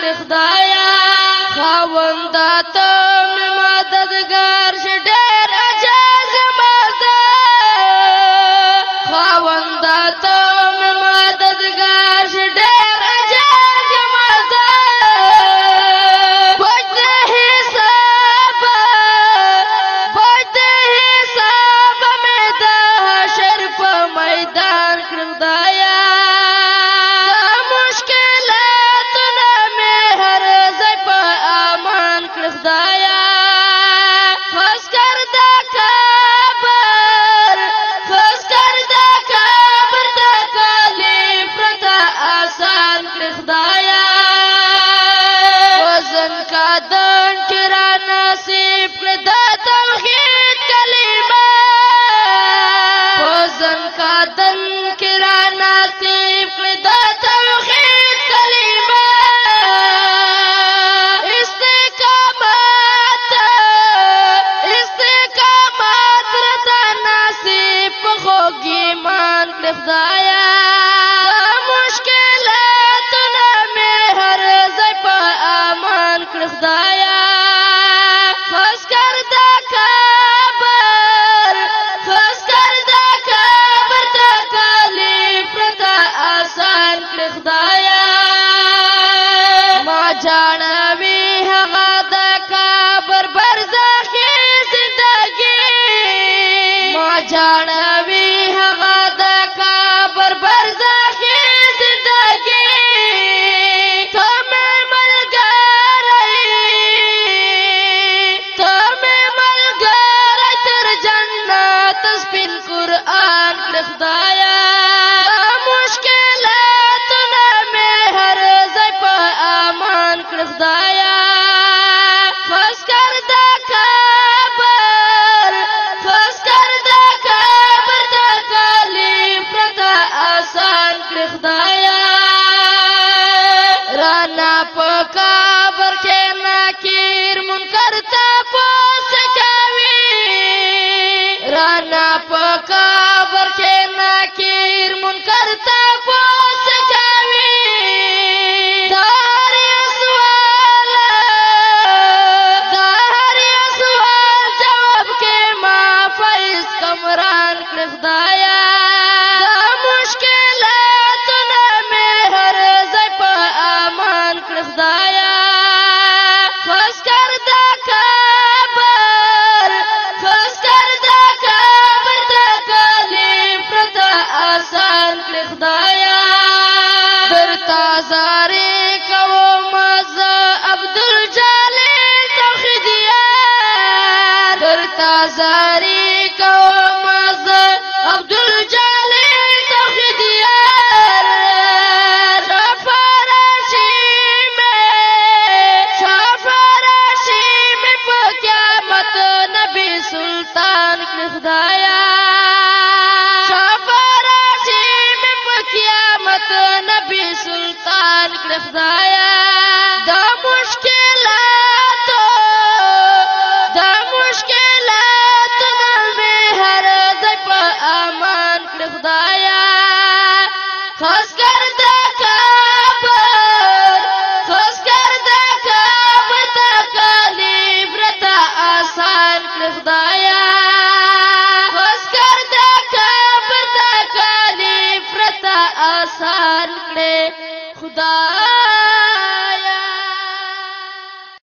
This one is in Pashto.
کړې خدایا خوند ته وطن کرا نصیب کړ د توحید کلمه استقامت استقامت رتا نصیب خوږی مان خدایا مشکلاتونه مې هر ځای په امان کړ خدایا لاړوي هغه د کابر برزخي زندگی ته مې ملګری ته مې ملګری تر جنت سپین قران کړ خدای خدایا دا مشکلاتونه مې هر ځای په امان کړ خدایا خاص کر دا کبر خاص کر دا کبر دا کلیم پرتا آسان کړ خدایا در تازارې کوم زه عبدالجلیل توحیدیار در تازارې کوم बारा जे मुखिया मत नबी सुल्तान آسان کرے خدا